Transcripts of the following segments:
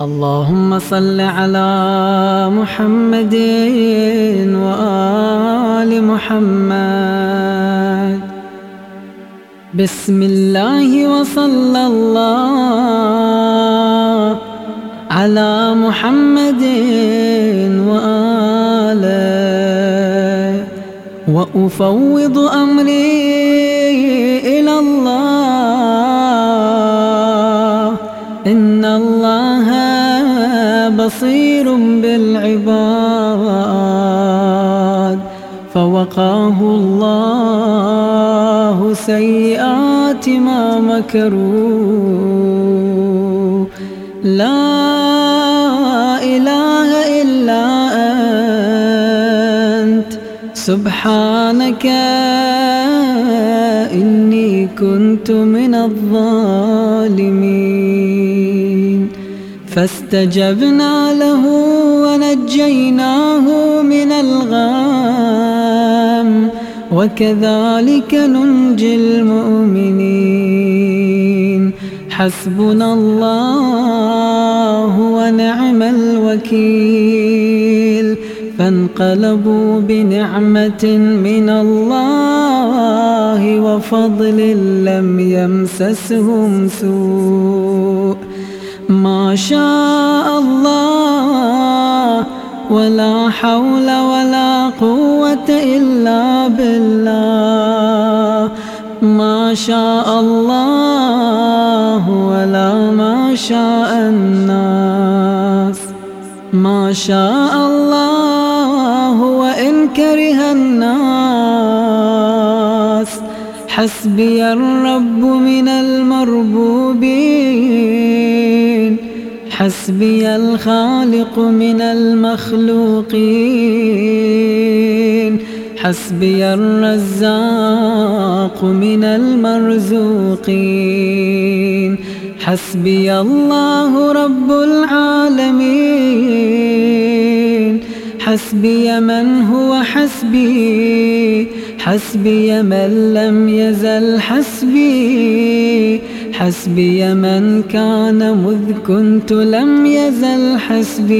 اللهم صل على محمد وآل محمد. بسم الله وصلى الله على محمد وآله. وأفوض أمري إلى الله. بصير بالعباد فوقاه الله سيئات ما مكروا. لا إله إلا أنت سبحانك إني كنت من الظالمين. فاستجبنا له ونجيناه من الغام وكذلك ننجي المؤمنين. حسبنا الله ونعم الوكيل. فانقلبوا بنعمة من الله وفضل لم يمسسهم سوء. ما شاء الله ولا حول ولا قوة إلا بالله. ما شاء الله ولا ما شاء الناس. ما شاء الله وإن كره الناس. حسبي الرب من المربوبين. حسبي الخالق من المخلوقين. حسبي الرزاق من المرزوقين. حسبي الله رب العالمين. حسبي من هو حسبي. حسبي من لم يزل حسبي. حسبي من كان مذ كنت لم يزل حسبي.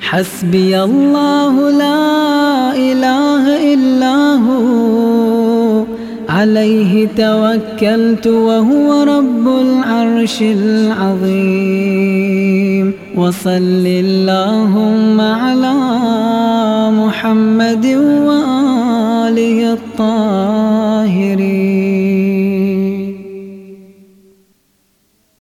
حسبي الله لا إله إلا هو. عليه توكلت وهو رب العرش العظيم. وصل اللهم على محمد الطاهرين